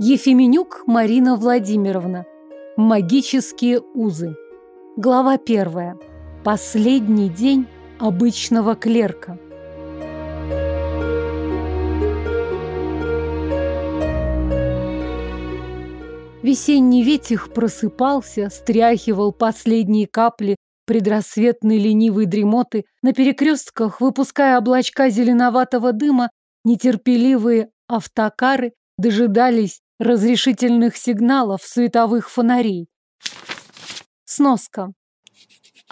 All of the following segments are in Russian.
Ефименюк Марина Владимировна. Магические узы. Глава первая. Последний день обычного клерка. Весенний ветер просыпался, стряхивал последние капли предрассветной ленивой дремоты, на перекрестках, выпуская облачка зеленоватого дыма, нетерпеливые автокары дожидались разрешительных сигналов световых фонарей. Сноска.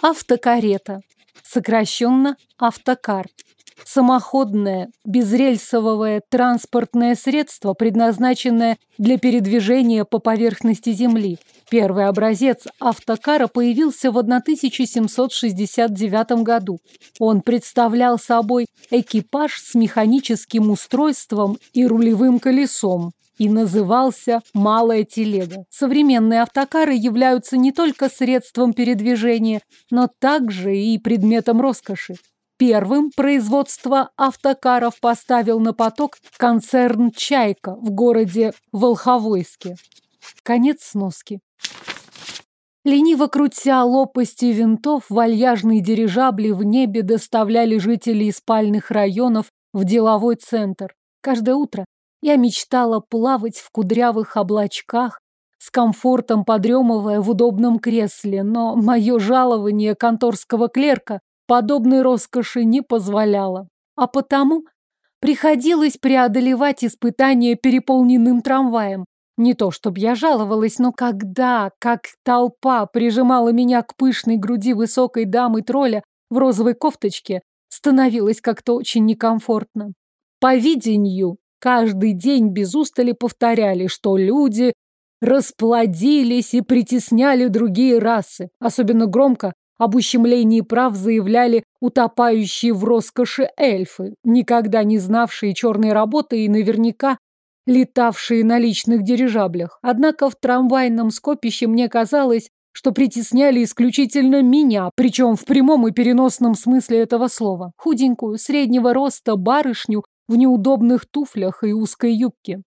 Автокарета. Сокращенно автокар. Самоходное, безрельсовое транспортное средство, предназначенное для передвижения по поверхности Земли. Первый образец автокара появился в 1769 году. Он представлял собой экипаж с механическим устройством и рулевым колесом и назывался «малая телега». Современные автокары являются не только средством передвижения, но также и предметом роскоши. Первым производство автокаров поставил на поток концерн «Чайка» в городе Волховойске. Конец сноски. Лениво крутя лопасти винтов, вальяжные дирижабли в небе доставляли жителей спальных районов в деловой центр. Каждое утро я мечтала плавать в кудрявых облачках, с комфортом подремывая в удобном кресле, но мое жалование конторского клерка подобной роскоши не позволяла. А потому приходилось преодолевать испытания переполненным трамваем. Не то чтобы я жаловалась, но когда, как толпа прижимала меня к пышной груди высокой дамы тролля в розовой кофточке, становилось как-то очень некомфортно. По видению, каждый день без устали повторяли, что люди расплодились и притесняли другие расы. Особенно громко об ущемлении прав заявляли утопающие в роскоши эльфы, никогда не знавшие черной работы и наверняка летавшие на личных дирижаблях. Однако в трамвайном скопище мне казалось, что притесняли исключительно меня, причем в прямом и переносном смысле этого слова. Худенькую, среднего роста барышню в неудобных туфлях и узкой юбке.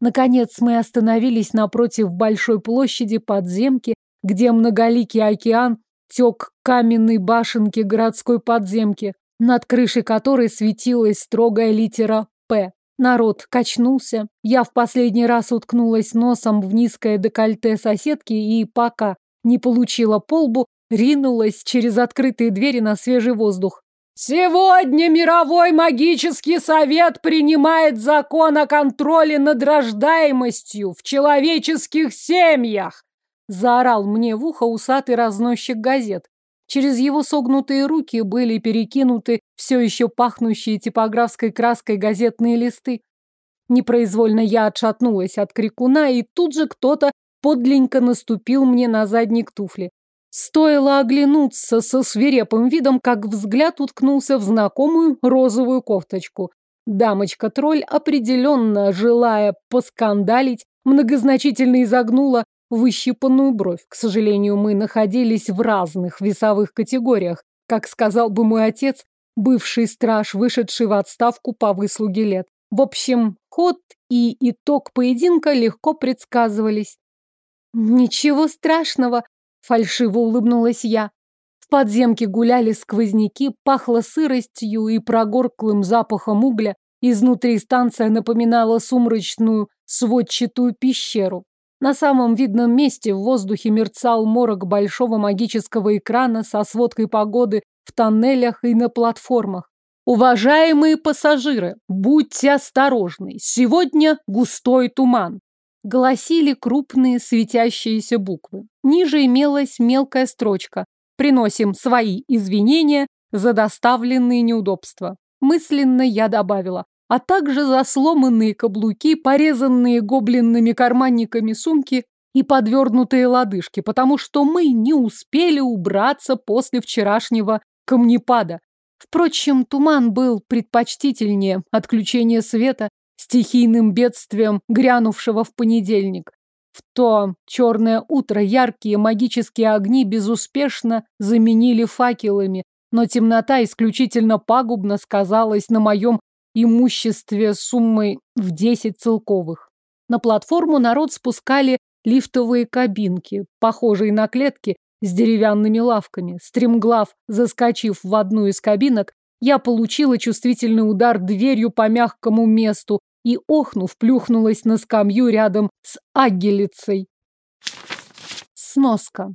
Наконец мы остановились напротив большой площади подземки, где многоликий океан тек каменной башенки городской подземки, над крышей которой светилась строгая литера «П». Народ качнулся. Я в последний раз уткнулась носом в низкое декольте соседки и пока не получила полбу, ринулась через открытые двери на свежий воздух. Сегодня Мировой магический совет принимает закон о контроле над рождаемостью в человеческих семьях. Заорал мне в ухо усатый разносчик газет. Через его согнутые руки были перекинуты все еще пахнущие типографской краской газетные листы. Непроизвольно я отшатнулась от крикуна, и тут же кто-то подленько наступил мне на задник туфли. Стоило оглянуться со свирепым видом, как взгляд уткнулся в знакомую розовую кофточку. Дамочка-тролль, определенно желая поскандалить, многозначительно изогнула выщипанную бровь. К сожалению, мы находились в разных весовых категориях. Как сказал бы мой отец, бывший страж, вышедший в отставку по выслуге лет. В общем, ход и итог поединка легко предсказывались. «Ничего страшного», — фальшиво улыбнулась я. В подземке гуляли сквозняки, пахло сыростью и прогорклым запахом угля. Изнутри станция напоминала сумрачную сводчатую пещеру. На самом видном месте в воздухе мерцал морок большого магического экрана со сводкой погоды в тоннелях и на платформах. Уважаемые пассажиры, будьте осторожны. Сегодня густой туман. Гласили крупные светящиеся буквы. Ниже имелась мелкая строчка. Приносим свои извинения за доставленные неудобства. Мысленно я добавила а также за сломанные каблуки, порезанные гоблинными карманниками сумки и подвернутые лодыжки, потому что мы не успели убраться после вчерашнего камнепада. Впрочем, туман был предпочтительнее отключения света стихийным бедствием, грянувшего в понедельник. В то черное утро яркие магические огни безуспешно заменили факелами, но темнота исключительно пагубно сказалась на моем имуществе суммой в 10 целковых. На платформу народ спускали лифтовые кабинки, похожие на клетки с деревянными лавками. Стремглав, заскочив в одну из кабинок, я получила чувствительный удар дверью по мягкому месту и, охнув, плюхнулась на скамью рядом с агелицей. Сноска.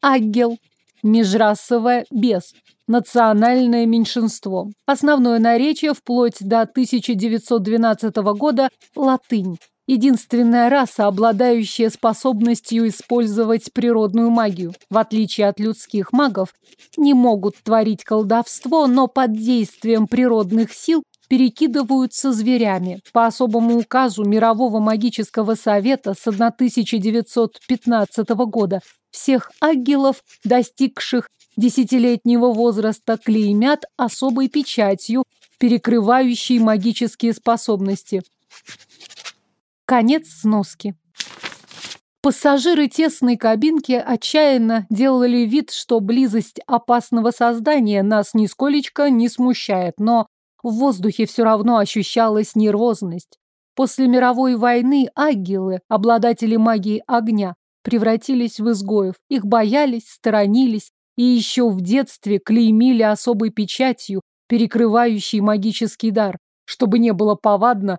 Агел. Межрасовое без. Национальное меньшинство. Основное наречие вплоть до 1912 года – латынь. Единственная раса, обладающая способностью использовать природную магию. В отличие от людских магов, не могут творить колдовство, но под действием природных сил перекидываются зверями. По особому указу Мирового магического совета с 1915 года всех ангелов, достигших десятилетнего возраста, клеймят особой печатью, перекрывающей магические способности. Конец сноски. Пассажиры тесной кабинки отчаянно делали вид, что близость опасного создания нас нисколечко не смущает, но в воздухе все равно ощущалась нервозность. После мировой войны агилы, обладатели магии огня, превратились в изгоев. Их боялись, сторонились и еще в детстве клеймили особой печатью, перекрывающей магический дар, чтобы не было повадно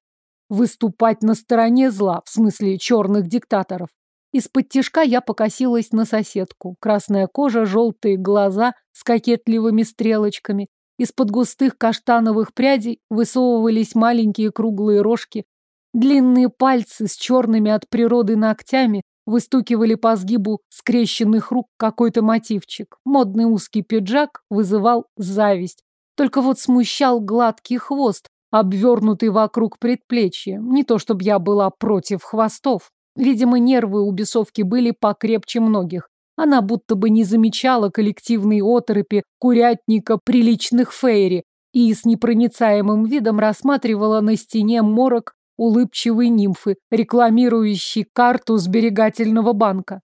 выступать на стороне зла, в смысле черных диктаторов. Из-под тишка я покосилась на соседку. Красная кожа, желтые глаза с кокетливыми стрелочками. Из-под густых каштановых прядей высовывались маленькие круглые рожки. Длинные пальцы с черными от природы ногтями выстукивали по сгибу скрещенных рук какой-то мотивчик. Модный узкий пиджак вызывал зависть. Только вот смущал гладкий хвост, обвернутый вокруг предплечья. Не то чтобы я была против хвостов. Видимо, нервы у бесовки были покрепче многих. Она будто бы не замечала коллективной оторопи курятника приличных фейри и с непроницаемым видом рассматривала на стене морок улыбчивой нимфы, рекламирующей карту сберегательного банка.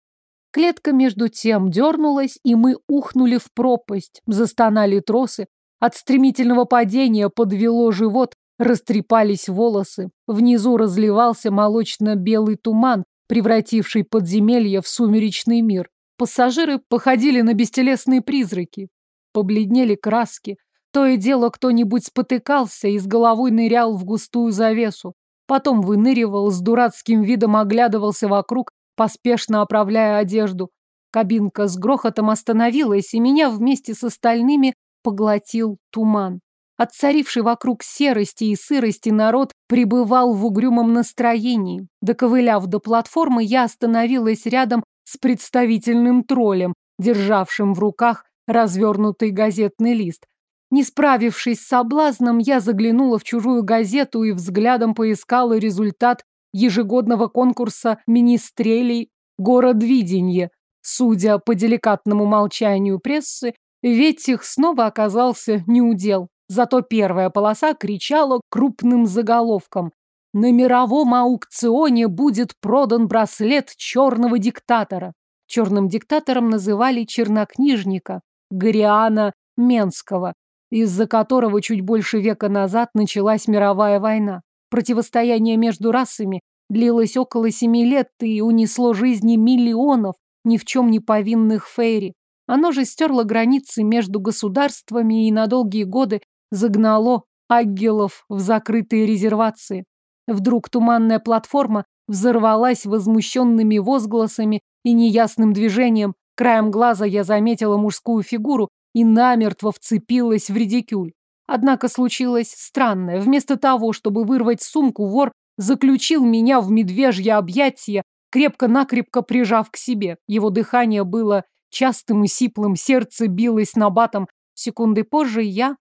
Клетка между тем дернулась, и мы ухнули в пропасть, застонали тросы. От стремительного падения подвело живот, растрепались волосы. Внизу разливался молочно-белый туман, превративший подземелье в сумеречный мир. Пассажиры походили на бестелесные призраки. Побледнели краски. То и дело кто-нибудь спотыкался и с головой нырял в густую завесу. Потом выныривал, с дурацким видом оглядывался вокруг, поспешно оправляя одежду. Кабинка с грохотом остановилась, и меня вместе с остальными поглотил туман. От царившей вокруг серости и сырости народ пребывал в угрюмом настроении. Доковыляв до платформы, я остановилась рядом с представительным троллем, державшим в руках развернутый газетный лист. Не справившись с соблазном, я заглянула в чужую газету и взглядом поискала результат ежегодного конкурса министрелей «Городвиденье». Судя по деликатному молчанию прессы, ведь их снова оказался неудел. Зато первая полоса кричала крупным заголовком. На мировом аукционе будет продан браслет черного диктатора. Черным диктатором называли чернокнижника Гориана Менского, из-за которого чуть больше века назад началась мировая война. Противостояние между расами длилось около семи лет и унесло жизни миллионов ни в чем не повинных фейри. Оно же стерло границы между государствами и на долгие годы загнало аггелов в закрытые резервации. Вдруг туманная платформа взорвалась возмущенными возгласами и неясным движением. Краем глаза я заметила мужскую фигуру и намертво вцепилась в редикюль. Однако случилось странное. Вместо того, чтобы вырвать сумку, вор заключил меня в медвежье объятие, крепко-накрепко прижав к себе. Его дыхание было частым и сиплым, сердце билось набатом. Секунды позже я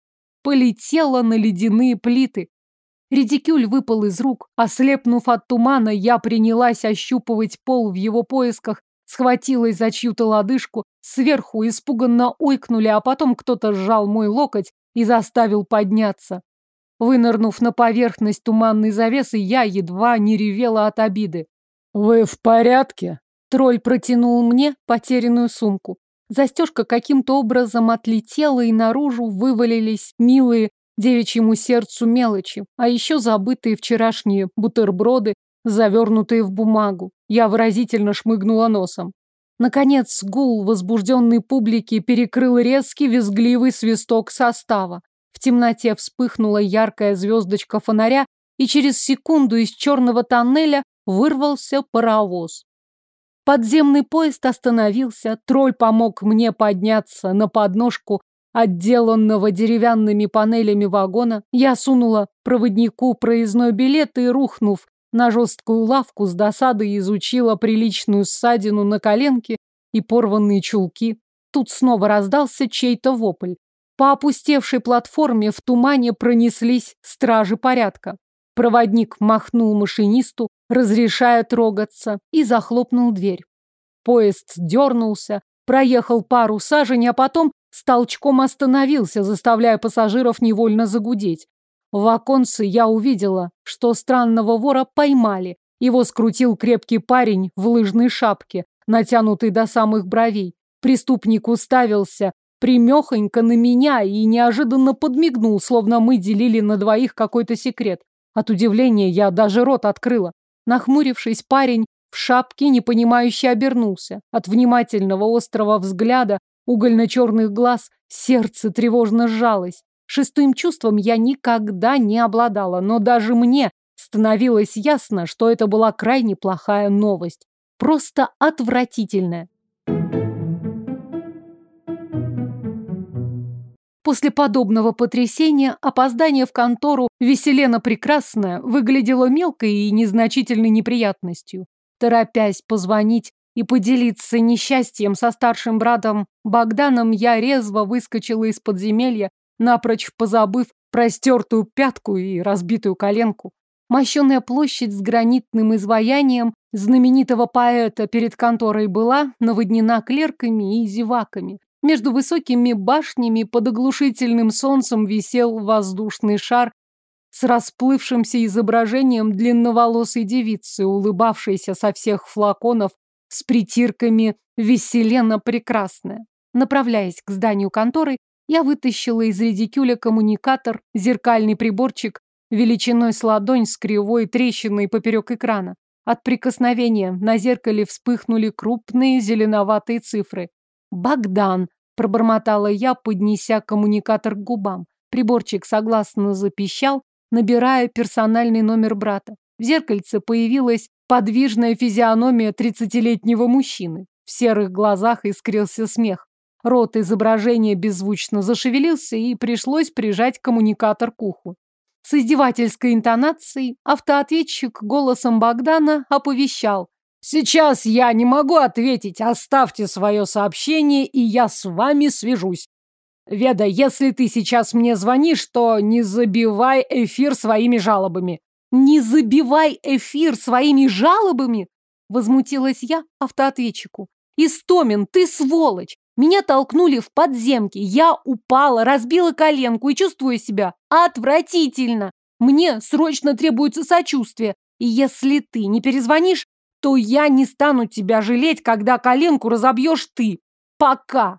полетела на ледяные плиты. Редикюль выпал из рук. Ослепнув от тумана, я принялась ощупывать пол в его поисках, схватилась за чью-то лодыжку, сверху испуганно ойкнули, а потом кто-то сжал мой локоть и заставил подняться. Вынырнув на поверхность туманной завесы, я едва не ревела от обиды. «Вы в порядке?» Тролль протянул мне потерянную сумку. Застежка каким-то образом отлетела, и наружу вывалились милые девичьему сердцу мелочи, а еще забытые вчерашние бутерброды, завернутые в бумагу. Я выразительно шмыгнула носом. Наконец, гул возбужденной публики перекрыл резкий визгливый свисток состава. В темноте вспыхнула яркая звездочка фонаря, и через секунду из черного тоннеля вырвался паровоз. Подземный поезд остановился, тролль помог мне подняться на подножку отделанного деревянными панелями вагона. Я сунула проводнику проездной билет и, рухнув на жесткую лавку, с досадой изучила приличную ссадину на коленке и порванные чулки. Тут снова раздался чей-то вопль. По опустевшей платформе в тумане пронеслись стражи порядка. Проводник махнул машинисту, разрешая трогаться, и захлопнул дверь. Поезд дернулся, проехал пару сажень, а потом с толчком остановился, заставляя пассажиров невольно загудеть. В оконце я увидела, что странного вора поймали. Его скрутил крепкий парень в лыжной шапке, натянутый до самых бровей. Преступник уставился примехонько на меня и неожиданно подмигнул, словно мы делили на двоих какой-то секрет. От удивления я даже рот открыла. Нахмурившись, парень в шапке непонимающе обернулся. От внимательного острого взгляда угольно-черных глаз сердце тревожно сжалось. Шестым чувством я никогда не обладала, но даже мне становилось ясно, что это была крайне плохая новость. Просто отвратительная. После подобного потрясения опоздание в контору Веселена Прекрасная выглядело мелкой и незначительной неприятностью. Торопясь позвонить и поделиться несчастьем со старшим братом Богданом, я резво выскочила из подземелья, напрочь позабыв простертую пятку и разбитую коленку. Мощенная площадь с гранитным изваянием знаменитого поэта перед конторой была наводнена клерками и зеваками. Между высокими башнями под оглушительным солнцем висел воздушный шар с расплывшимся изображением длинноволосой девицы, улыбавшейся со всех флаконов с притирками «Веселена прекрасная». Направляясь к зданию конторы, я вытащила из редикюля коммуникатор, зеркальный приборчик величиной с ладонь с кривой трещиной поперек экрана. От прикосновения на зеркале вспыхнули крупные зеленоватые цифры. «Богдан», Пробормотала я, поднеся коммуникатор к губам. Приборчик согласно запищал, набирая персональный номер брата. В зеркальце появилась подвижная физиономия тридцатилетнего мужчины. В серых глазах искрился смех. Рот изображения беззвучно зашевелился, и пришлось прижать коммуникатор к уху. С издевательской интонацией автоответчик голосом Богдана оповещал. Сейчас я не могу ответить. Оставьте свое сообщение, и я с вами свяжусь. Веда, если ты сейчас мне звонишь, то не забивай эфир своими жалобами. Не забивай эфир своими жалобами? Возмутилась я автоответчику. Истомин, ты сволочь! Меня толкнули в подземке. Я упала, разбила коленку и чувствую себя отвратительно. Мне срочно требуется сочувствие. И если ты не перезвонишь, то я не стану тебя жалеть, когда коленку разобьешь ты. Пока!»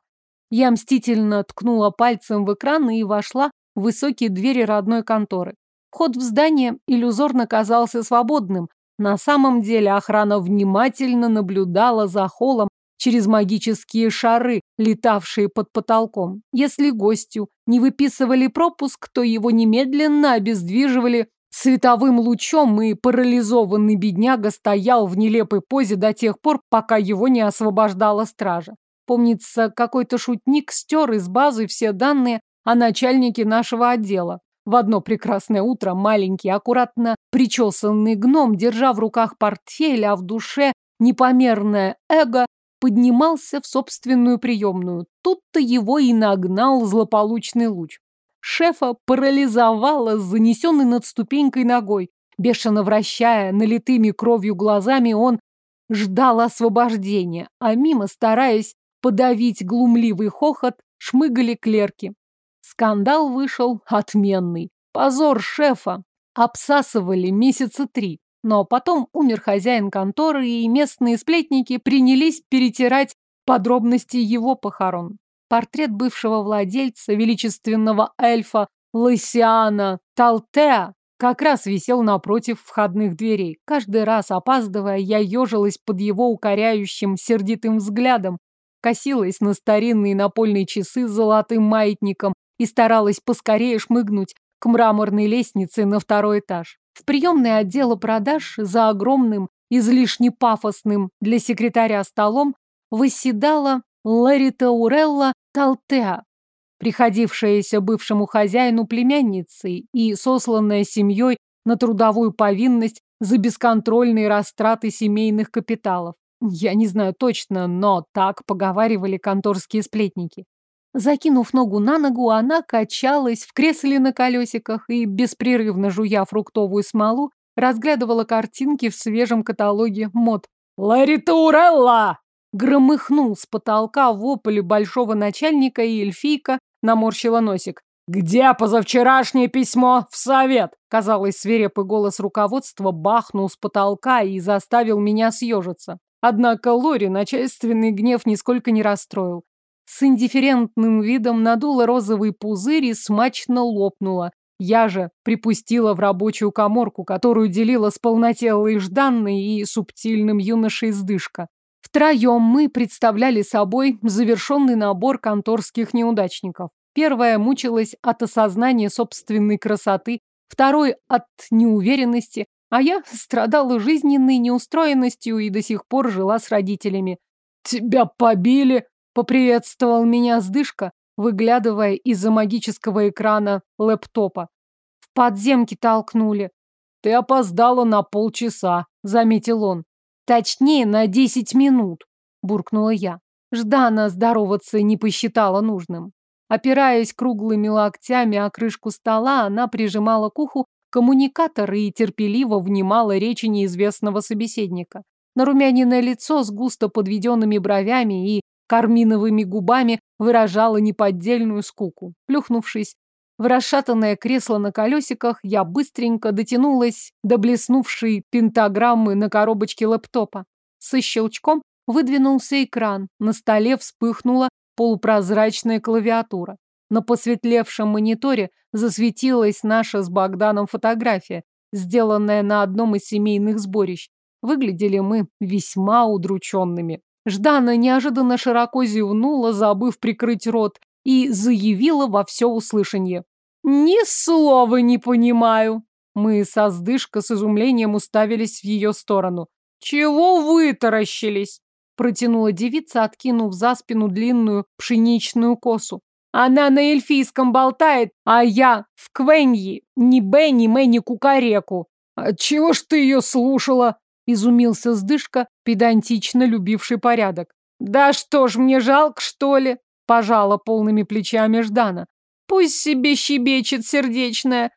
Я мстительно ткнула пальцем в экран и вошла в высокие двери родной конторы. Вход в здание иллюзорно казался свободным. На самом деле охрана внимательно наблюдала за холлом через магические шары, летавшие под потолком. Если гостю не выписывали пропуск, то его немедленно обездвиживали Световым лучом и парализованный бедняга стоял в нелепой позе до тех пор, пока его не освобождала стража. Помнится, какой-то шутник стер из базы все данные о начальнике нашего отдела. В одно прекрасное утро маленький, аккуратно причесанный гном, держа в руках портфель, а в душе непомерное эго, поднимался в собственную приемную. Тут-то его и нагнал злополучный луч. Шефа парализовало с занесенной над ступенькой ногой. Бешено вращая налитыми кровью глазами, он ждал освобождения, а мимо, стараясь подавить глумливый хохот, шмыгали клерки. Скандал вышел отменный. Позор шефа обсасывали месяца три. Но потом умер хозяин конторы, и местные сплетники принялись перетирать подробности его похорон. Портрет бывшего владельца, величественного эльфа Лысиана Талтеа, как раз висел напротив входных дверей. Каждый раз, опаздывая, я ежилась под его укоряющим, сердитым взглядом, косилась на старинные напольные часы с золотым маятником и старалась поскорее шмыгнуть к мраморной лестнице на второй этаж. В приемное отдело продаж за огромным, излишне пафосным для секретаря столом восседала Ларита Урелла Талтеа, приходившаяся бывшему хозяину племянницей и сосланная семьей на трудовую повинность за бесконтрольные растраты семейных капиталов. Я не знаю точно, но так поговаривали конторские сплетники. Закинув ногу на ногу, она качалась в кресле на колесиках и, беспрерывно жуя фруктовую смолу, разглядывала картинки в свежем каталоге мод. «Ларита Урелла!» Громыхнул с потолка вопль большого начальника, и эльфийка наморщила носик. «Где позавчерашнее письмо в совет?» Казалось, свирепый голос руководства бахнул с потолка и заставил меня съежиться. Однако Лори начальственный гнев нисколько не расстроил. С индифферентным видом надула розовый пузырь и смачно лопнула. Я же припустила в рабочую коморку, которую делила с полнотелой Жданной и субтильным юношей Сдышка. Втроем мы представляли собой завершенный набор конторских неудачников. Первая мучилась от осознания собственной красоты, второй – от неуверенности, а я страдала жизненной неустроенностью и до сих пор жила с родителями. «Тебя побили!» – поприветствовал меня сдышка, выглядывая из-за магического экрана лэптопа. «В подземки толкнули». «Ты опоздала на полчаса», – заметил он. «Точнее, на десять минут», – буркнула я. Ждана здороваться не посчитала нужным. Опираясь круглыми локтями о крышку стола, она прижимала к уху коммуникатор и терпеливо внимала речи неизвестного собеседника. Нарумяненное лицо с густо подведенными бровями и карминовыми губами выражало неподдельную скуку. Плюхнувшись в расшатанное кресло на колесиках я быстренько дотянулась до блеснувшей пентаграммы на коробочке лэптопа. Со щелчком выдвинулся экран, на столе вспыхнула полупрозрачная клавиатура. На посветлевшем мониторе засветилась наша с Богданом фотография, сделанная на одном из семейных сборищ. Выглядели мы весьма удрученными. Ждана неожиданно широко зевнула, забыв прикрыть рот, и заявила во все услышание. «Ни слова не понимаю!» Мы со сдышка с изумлением уставились в ее сторону. «Чего вытаращились?» Протянула девица, откинув за спину длинную пшеничную косу. «Она на эльфийском болтает, а я в Квеньи, ни Бе, ни Мэ, ни Кукареку». «А чего ж ты ее слушала?» Изумился сдышка, педантично любивший порядок. «Да что ж, мне жалко, что ли?» Пожала полными плечами Ждана. Пусть себе щебечет сердечная.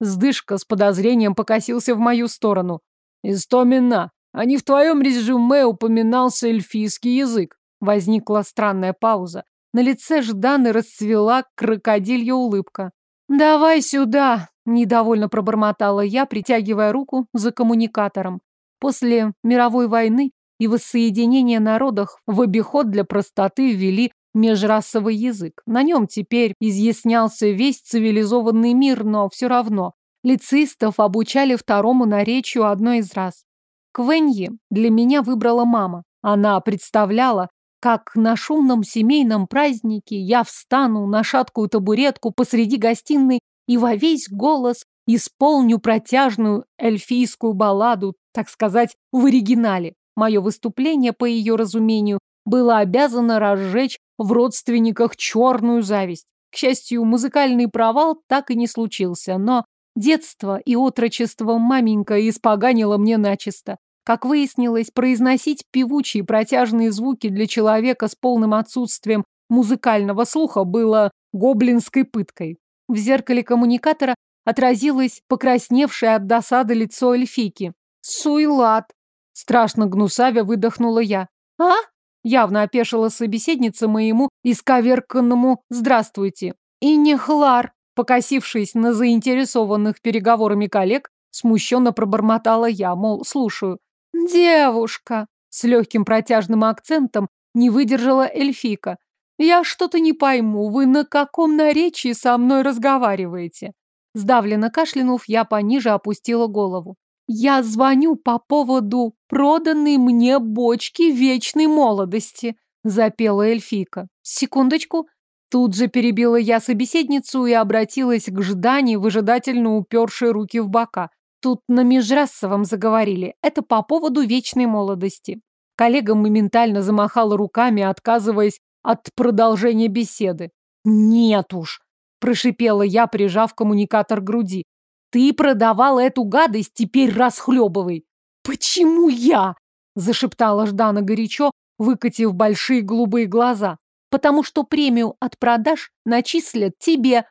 Сдышка с подозрением покосился в мою сторону. Истомина, а не в твоем резюме упоминался эльфийский язык. Возникла странная пауза. На лице Жданы расцвела крокодилья улыбка. «Давай сюда!» – недовольно пробормотала я, притягивая руку за коммуникатором. После мировой войны и воссоединения народов в обиход для простоты ввели межрасовый язык. На нем теперь изъяснялся весь цивилизованный мир, но все равно лицистов обучали второму наречию одной из раз. Квеньи для меня выбрала мама. Она представляла, как на шумном семейном празднике я встану на шаткую табуретку посреди гостиной и во весь голос исполню протяжную эльфийскую балладу, так сказать, в оригинале. Мое выступление, по ее разумению, было обязано разжечь в родственниках черную зависть. К счастью, музыкальный провал так и не случился, но детство и отрочество маменька испоганило мне начисто. Как выяснилось, произносить певучие протяжные звуки для человека с полным отсутствием музыкального слуха было гоблинской пыткой. В зеркале коммуникатора отразилось покрасневшее от досады лицо эльфийки. «Суйлат!» – страшно гнусавя выдохнула я. «А?» Явно опешила собеседница моему исковерканному «здравствуйте». И не хлар, покосившись на заинтересованных переговорами коллег, смущенно пробормотала я, мол, слушаю. «Девушка!» С легким протяжным акцентом не выдержала эльфика. «Я что-то не пойму, вы на каком наречии со мной разговариваете?» Сдавленно кашлянув, я пониже опустила голову. Я звоню по поводу проданной мне бочки вечной молодости, запела эльфийка. Секундочку. Тут же перебила я собеседницу и обратилась к Ждане, выжидательно упершей руки в бока. Тут на межрасовом заговорили. Это по поводу вечной молодости. Коллега моментально замахала руками, отказываясь от продолжения беседы. «Нет уж!» – прошипела я, прижав коммуникатор к груди. «Ты продавала эту гадость, теперь расхлебывай!» «Почему я?» – зашептала Ждана горячо, выкатив большие голубые глаза. «Потому что премию от продаж начислят тебе!»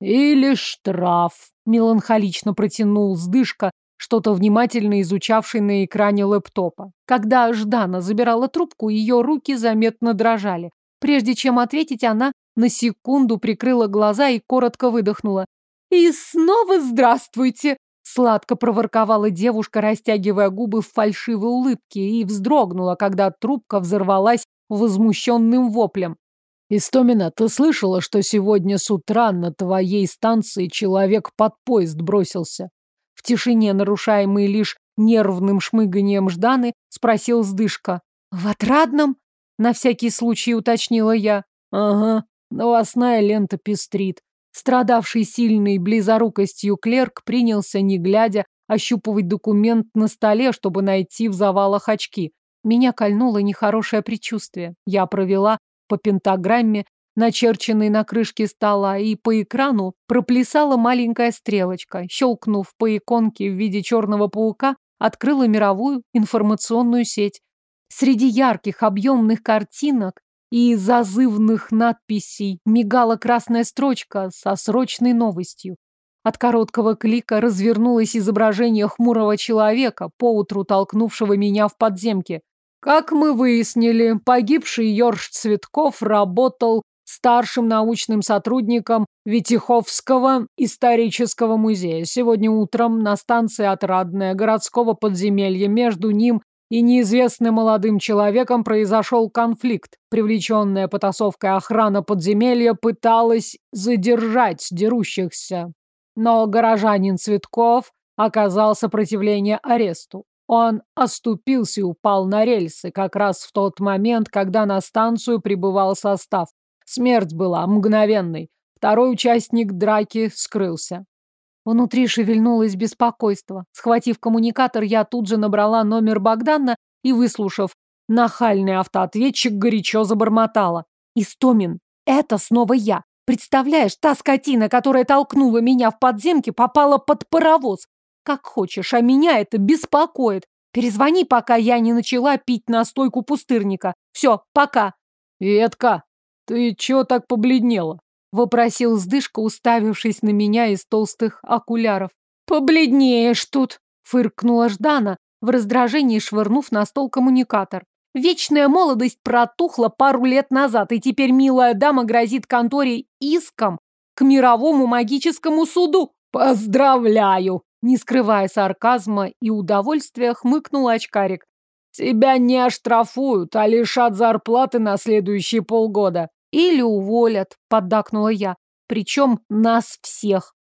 «Или штраф!» Меланхолично протянул сдышка, что-то внимательно изучавший на экране лэптопа. Когда Ждана забирала трубку, ее руки заметно дрожали. Прежде чем ответить, она на секунду прикрыла глаза и коротко выдохнула. «И снова здравствуйте!» Сладко проворковала девушка, растягивая губы в фальшивой улыбке, и вздрогнула, когда трубка взорвалась возмущенным воплем. Истомина, ты слышала, что сегодня с утра на твоей станции человек под поезд бросился? В тишине, нарушаемой лишь нервным шмыганием Жданы, спросил Сдышка. В отрадном? На всякий случай уточнила я. Ага, новостная лента пестрит. Страдавший сильной близорукостью клерк принялся, не глядя, ощупывать документ на столе, чтобы найти в завалах очки. Меня кольнуло нехорошее предчувствие. Я провела по пентаграмме, начерченной на крышке стола, и по экрану проплясала маленькая стрелочка. Щелкнув по иконке в виде черного паука, открыла мировую информационную сеть. Среди ярких объемных картинок и зазывных надписей мигала красная строчка со срочной новостью. От короткого клика развернулось изображение хмурого человека, поутру толкнувшего меня в подземке. Как мы выяснили, погибший Йорш Цветков работал старшим научным сотрудником Витиховского исторического музея. Сегодня утром на станции Отрадная городского подземелья между ним и неизвестным молодым человеком произошел конфликт. Привлеченная потасовкой охрана подземелья пыталась задержать дерущихся. Но горожанин Цветков оказал сопротивление аресту. Он оступился и упал на рельсы как раз в тот момент, когда на станцию прибывал состав. Смерть была мгновенной. Второй участник драки скрылся. Внутри шевельнулось беспокойство. Схватив коммуникатор, я тут же набрала номер Богдана и, выслушав, нахальный автоответчик горячо забормотала. «Истомин, это снова я. Представляешь, та скотина, которая толкнула меня в подземке, попала под паровоз. Как хочешь, а меня это беспокоит. Перезвони, пока я не начала пить настойку пустырника. Все, пока. Ветка, ты чё так побледнела? Вопросил Сдышка, уставившись на меня из толстых окуляров. Побледнеешь тут, фыркнула Ждана, в раздражении швырнув на стол коммуникатор. Вечная молодость протухла пару лет назад, и теперь милая дама грозит конторе иском к мировому магическому суду. Поздравляю! Не скрывая сарказма и удовольствия, хмыкнул очкарик. Тебя не оштрафуют, а лишат зарплаты на следующие полгода. Или уволят, поддакнула я. Причем нас всех.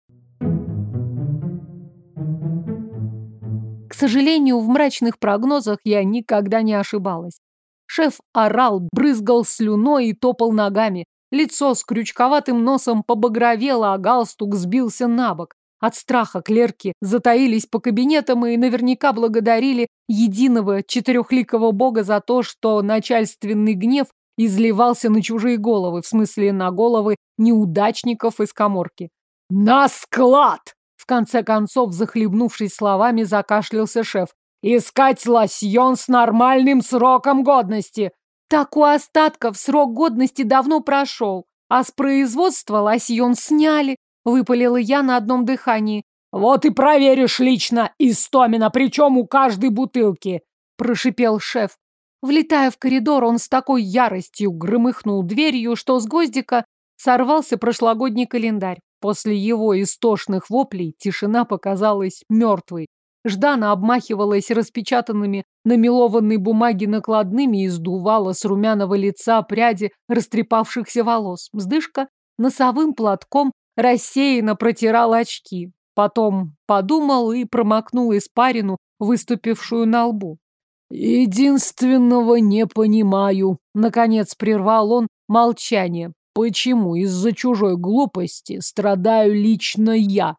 К сожалению, в мрачных прогнозах я никогда не ошибалась. Шеф орал, брызгал слюной и топал ногами. Лицо с крючковатым носом побагровело, а галстук сбился на бок. От страха клерки затаились по кабинетам и наверняка благодарили единого четырехликого бога за то, что начальственный гнев изливался на чужие головы, в смысле на головы неудачников из коморки. «На склад!» В конце концов, захлебнувшись словами, закашлялся шеф. «Искать лосьон с нормальным сроком годности!» «Так у остатков срок годности давно прошел, а с производства лосьон сняли, Выпалила я на одном дыхании. «Вот и проверишь лично, Истомина, причем у каждой бутылки!» Прошипел шеф. Влетая в коридор, он с такой яростью громыхнул дверью, что с гвоздика сорвался прошлогодний календарь. После его истошных воплей тишина показалась мертвой. Ждана обмахивалась распечатанными на мелованной бумаге накладными и сдувала с румяного лица пряди растрепавшихся волос. Вздышка носовым платком рассеянно протирал очки. Потом подумал и промокнул испарину, выступившую на лбу. «Единственного не понимаю», — наконец прервал он молчание. «Почему из-за чужой глупости страдаю лично я?»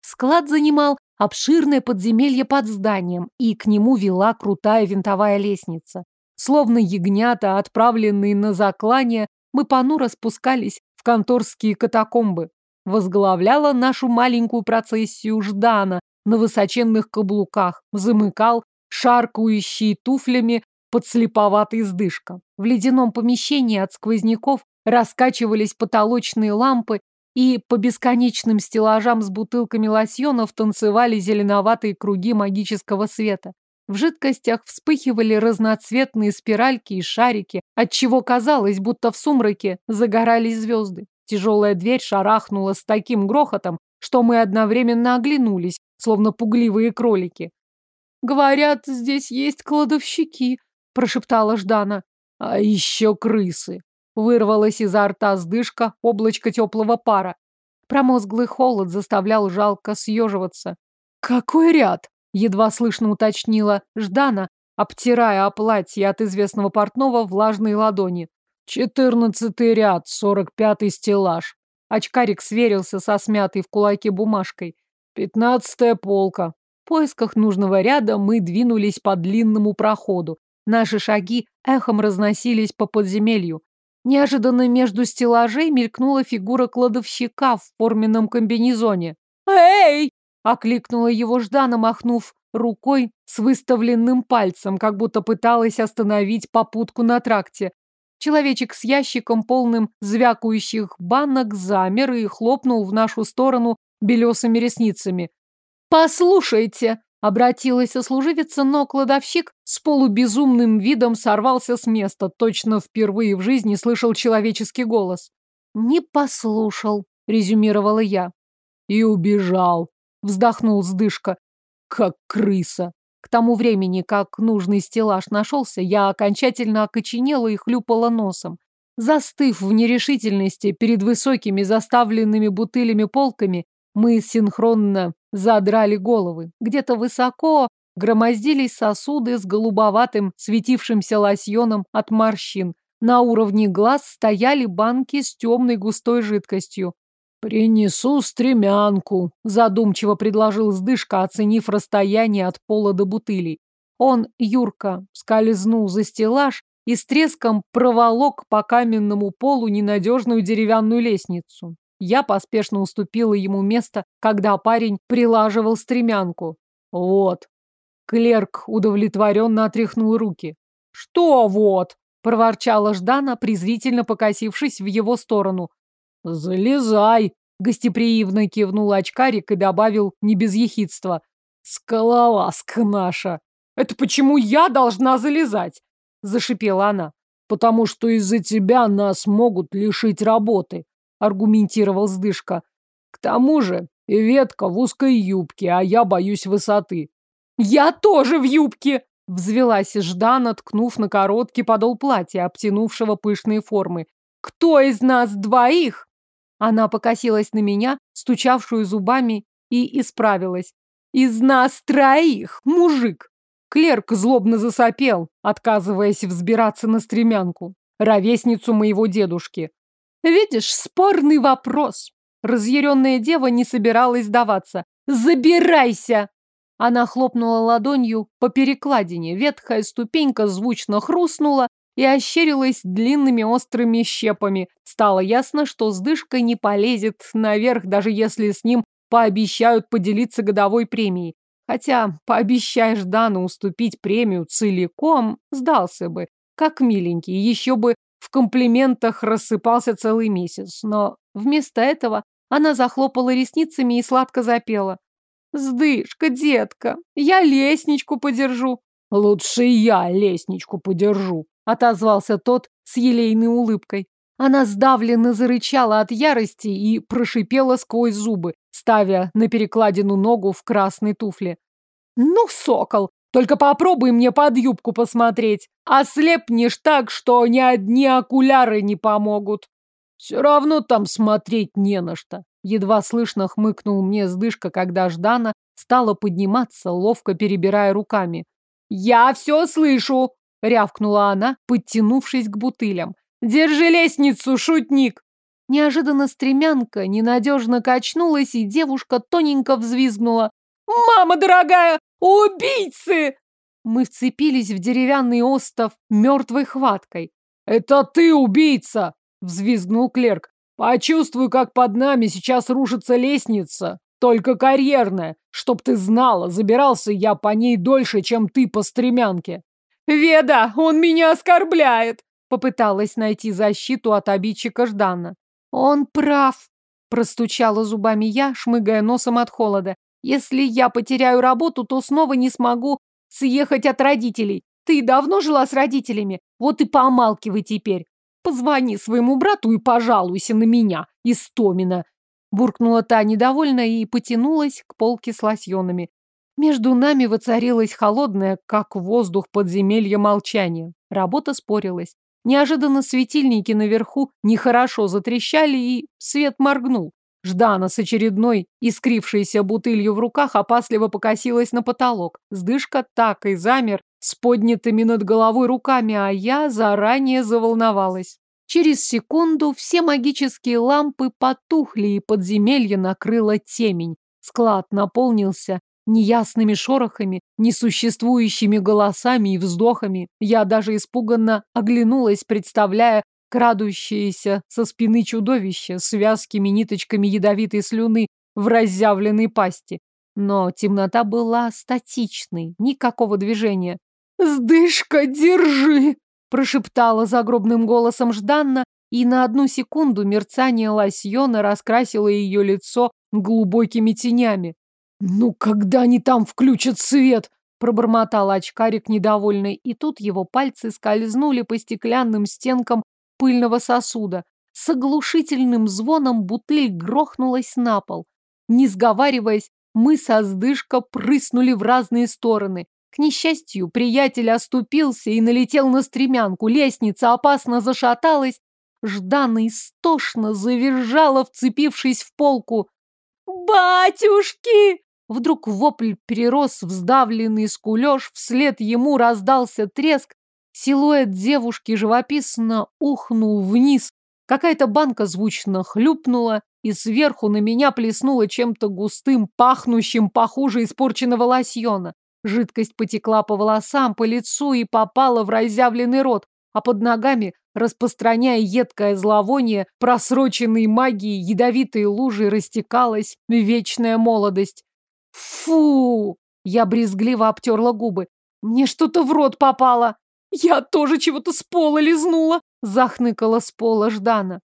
Склад занимал обширное подземелье под зданием, и к нему вела крутая винтовая лестница. Словно ягнята, отправленные на заклание, мы понуро спускались в конторские катакомбы. Возглавляла нашу маленькую процессию Ждана на высоченных каблуках, замыкал шаркающий туфлями подслеповатый издышка. В ледяном помещении от сквозняков раскачивались потолочные лампы, и по бесконечным стеллажам с бутылками лосьонов танцевали зеленоватые круги магического света. В жидкостях вспыхивали разноцветные спиральки и шарики, отчего казалось, будто в сумраке загорались звезды. Тяжелая дверь шарахнула с таким грохотом, что мы одновременно оглянулись, словно пугливые кролики. «Говорят, здесь есть кладовщики», — прошептала Ждана. «А еще крысы», — вырвалась изо рта сдышка облачко теплого пара. Промозглый холод заставлял жалко съеживаться. «Какой ряд?» едва слышно уточнила Ждана, обтирая о платье от известного портного влажные ладони. «Четырнадцатый ряд, сорок пятый стеллаж». Очкарик сверился со смятой в кулаке бумажкой. «Пятнадцатая полка». Поисках нужного ряда мы двинулись по длинному проходу. Наши шаги эхом разносились по подземелью. Неожиданно между стеллажей мелькнула фигура кладовщика в форменном комбинезоне. «Эй!» Окликнула его Ждана, махнув рукой с выставленным пальцем, как будто пыталась остановить попутку на тракте. Человечек с ящиком, полным звякающих банок, замер и хлопнул в нашу сторону белесыми ресницами. «Послушайте!» — обратилась сослуживица, но кладовщик с полубезумным видом сорвался с места, точно впервые в жизни слышал человеческий голос. «Не послушал», — резюмировала я. «И убежал», Вздохнул сдышка. Как крыса. К тому времени, как нужный стеллаж нашелся, я окончательно окоченела и хлюпала носом. Застыв в нерешительности перед высокими заставленными бутылями полками, мы синхронно задрали головы. Где-то высоко громоздились сосуды с голубоватым светившимся лосьоном от морщин. На уровне глаз стояли банки с темной густой жидкостью. «Принесу стремянку», — задумчиво предложил Сдышка, оценив расстояние от пола до бутылей. Он, Юрка, скользнул за стеллаж и с треском проволок по каменному полу ненадежную деревянную лестницу. Я поспешно уступила ему место, когда парень прилаживал стремянку. «Вот». Клерк удовлетворенно отряхнул руки. «Что вот?» — проворчала Ждана, презрительно покосившись в его сторону. «Залезай!» — гостеприимно кивнул очкарик и добавил не без ехидства. «Скалолазка наша!» «Это почему я должна залезать?» — зашипела она. «Потому что из-за тебя нас могут лишить работы», — аргументировал Сдышка. «К тому же ветка в узкой юбке, а я боюсь высоты». «Я тоже в юбке!» — взвелась Ждана, ткнув на короткий подол платья, обтянувшего пышные формы. «Кто из нас двоих она покосилась на меня, стучавшую зубами, и исправилась. «Из нас троих, мужик!» Клерк злобно засопел, отказываясь взбираться на стремянку, ровесницу моего дедушки. «Видишь, спорный вопрос!» Разъяренная дева не собиралась сдаваться. «Забирайся!» Она хлопнула ладонью по перекладине. Ветхая ступенька звучно хрустнула, и ощерилась длинными острыми щепами. Стало ясно, что с дышкой не полезет наверх, даже если с ним пообещают поделиться годовой премией. Хотя, пообещаешь Дану уступить премию целиком, сдался бы, как миленький, еще бы в комплиментах рассыпался целый месяц. Но вместо этого она захлопала ресницами и сладко запела. «Сдышка, детка, я лестничку подержу». «Лучше я лестничку подержу», отозвался тот с елейной улыбкой. Она сдавленно зарычала от ярости и прошипела сквозь зубы, ставя на перекладину ногу в красной туфле. «Ну, сокол, только попробуй мне под юбку посмотреть. Ослепнешь так, что ни одни окуляры не помогут». «Все равно там смотреть не на что», Едва слышно хмыкнул мне сдышка, когда Ждана стала подниматься, ловко перебирая руками. «Я все слышу!» — рявкнула она, подтянувшись к бутылям. «Держи лестницу, шутник!» Неожиданно стремянка ненадежно качнулась, и девушка тоненько взвизгнула. «Мама дорогая! Убийцы!» Мы вцепились в деревянный остов мертвой хваткой. «Это ты убийца!» — взвизгнул клерк. «Почувствуй, как под нами сейчас рушится лестница, только карьерная. Чтоб ты знала, забирался я по ней дольше, чем ты по стремянке». «Веда, он меня оскорбляет!» Попыталась найти защиту от обидчика Ждана. «Он прав!» Простучала зубами я, шмыгая носом от холода. «Если я потеряю работу, то снова не смогу съехать от родителей. Ты давно жила с родителями? Вот и помалкивай теперь. Позвони своему брату и пожалуйся на меня, Истомина. Буркнула та недовольно и потянулась к полке с лосьонами. Между нами воцарилось холодное, как воздух подземелья молчание. Работа спорилась. Неожиданно светильники наверху нехорошо затрещали, и свет моргнул. Ждана с очередной искрившейся бутылью в руках опасливо покосилась на потолок. Сдышка так и замер с поднятыми над головой руками, а я заранее заволновалась. Через секунду все магические лампы потухли, и подземелье накрыло темень. Склад наполнился неясными шорохами, несуществующими голосами и вздохами. Я даже испуганно оглянулась, представляя крадущееся со спины чудовище с вязкими ниточками ядовитой слюны в разъявленной пасти. Но темнота была статичной, никакого движения. «Сдышка, держи!» – прошептала загробным голосом Жданна, и на одну секунду мерцание лосьона раскрасило ее лицо глубокими тенями. «Ну, когда они там включат свет?» – пробормотал очкарик недовольный, и тут его пальцы скользнули по стеклянным стенкам пыльного сосуда. С оглушительным звоном бутыль грохнулась на пол. Не сговариваясь, мы со сдышка прыснули в разные стороны. К несчастью, приятель оступился и налетел на стремянку. Лестница опасно зашаталась. Ждана истошно завизжала, вцепившись в полку. «Батюшки!» Вдруг вопль перерос в сдавленный скулеж, вслед ему раздался треск, Силуэт девушки живописно ухнул вниз. Какая-то банка звучно хлюпнула, и сверху на меня плеснула чем-то густым, пахнущим похуже испорченного лосьона. Жидкость потекла по волосам, по лицу и попала в разъявленный рот, а под ногами, распространяя едкое зловоние, просроченной магией ядовитой лужей растекалась вечная молодость. Фу! Я брезгливо обтерла губы. Мне что-то в рот попало. «Я тоже чего-то с пола лизнула!» — захныкала с пола Ждана.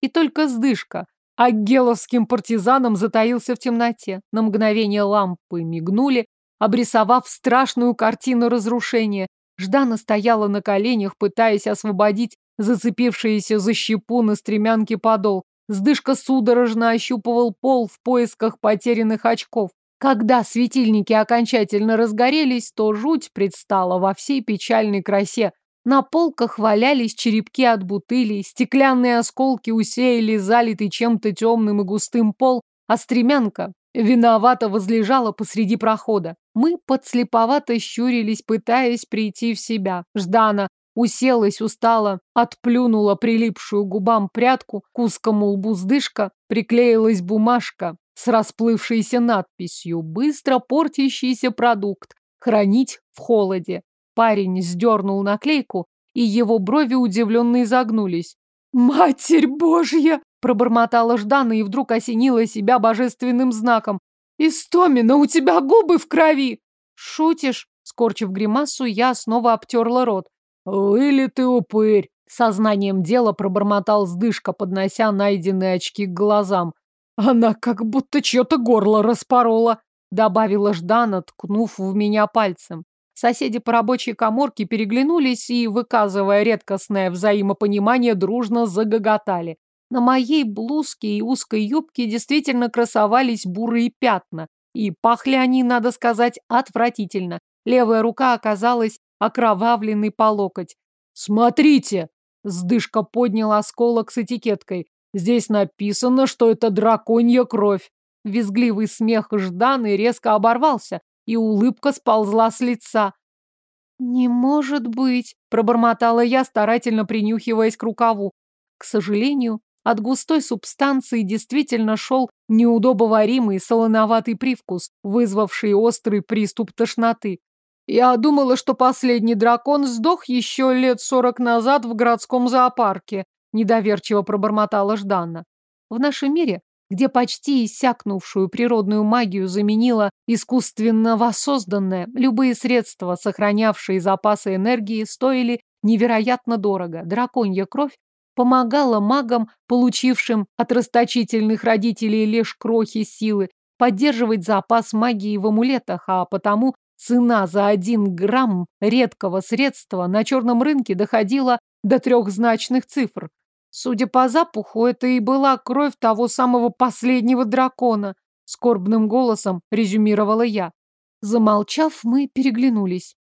И только сдышка, а геловским партизаном затаился в темноте. На мгновение лампы мигнули, обрисовав страшную картину разрушения. Ждана стояла на коленях, пытаясь освободить зацепившиеся за щепу на стремянке подол. Сдышка судорожно ощупывал пол в поисках потерянных очков. Когда светильники окончательно разгорелись, то жуть предстала во всей печальной красе. На полках валялись черепки от бутылей, стеклянные осколки усеяли залитый чем-то темным и густым пол, а стремянка виновато возлежала посреди прохода. Мы подслеповато щурились, пытаясь прийти в себя. Ждана уселась устала, отплюнула прилипшую губам прядку, к узкому лбу сдышка, приклеилась бумажка, с расплывшейся надписью «Быстро портящийся продукт. Хранить в холоде». Парень сдернул наклейку, и его брови удивленно изогнулись. «Матерь Божья!» – пробормотала Ждана и вдруг осенила себя божественным знаком. «Истомина, у тебя губы в крови!» «Шутишь?» – скорчив гримасу, я снова обтерла рот. «Или ты упырь!» – сознанием дела пробормотал сдышка, поднося найденные очки к глазам. Она как будто чье-то горло распорола, добавила Ждана, ткнув в меня пальцем. Соседи по рабочей коморке переглянулись и, выказывая редкостное взаимопонимание, дружно загоготали. На моей блузке и узкой юбке действительно красовались бурые пятна, и пахли они, надо сказать, отвратительно. Левая рука оказалась окровавленной по локоть. «Смотрите!» — сдышка поднял осколок с этикеткой. Здесь написано, что это драконья кровь. Визгливый смех Жданы резко оборвался, и улыбка сползла с лица. «Не может быть!» – пробормотала я, старательно принюхиваясь к рукаву. К сожалению, от густой субстанции действительно шел неудобоваримый солоноватый привкус, вызвавший острый приступ тошноты. Я думала, что последний дракон сдох еще лет сорок назад в городском зоопарке, недоверчиво пробормотала Жданна. В нашем мире, где почти иссякнувшую природную магию заменила искусственно воссозданная, любые средства, сохранявшие запасы энергии, стоили невероятно дорого. Драконья кровь помогала магам, получившим от расточительных родителей лишь крохи силы, поддерживать запас магии в амулетах, а потому Цена за один грамм редкого средства на черном рынке доходила до трехзначных цифр. Судя по запаху, это и была кровь того самого последнего дракона, скорбным голосом резюмировала я. Замолчав, мы переглянулись.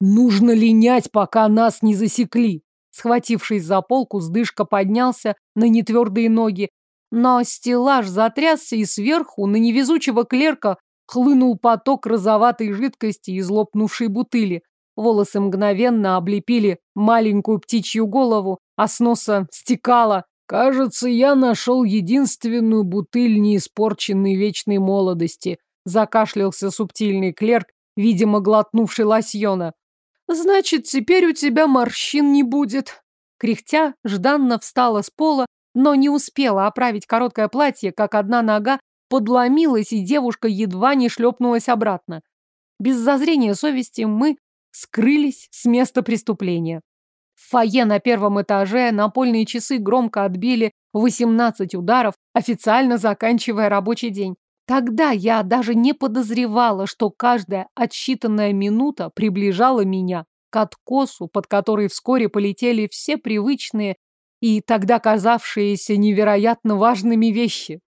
Нужно линять, пока нас не засекли. Схватившись за полку, сдышка поднялся на нетвердые ноги, но стеллаж затрясся, и сверху на невезучего клерка хлынул поток розоватой жидкости из лопнувшей бутыли. Волосы мгновенно облепили маленькую птичью голову, а с носа стекало. Кажется, я нашел единственную бутыль неиспорченной вечной молодости. Закашлялся субтильный клерк, видимо, глотнувший лосьона. Значит, теперь у тебя морщин не будет. Кряхтя, Жданна встала с пола, но не успела оправить короткое платье, как одна нога подломилась, и девушка едва не шлепнулась обратно. Без зазрения совести мы скрылись с места преступления. В фойе на первом этаже напольные часы громко отбили 18 ударов, официально заканчивая рабочий день. Тогда я даже не подозревала, что каждая отсчитанная минута приближала меня к откосу, под который вскоре полетели все привычные и тогда казавшиеся невероятно важными вещи.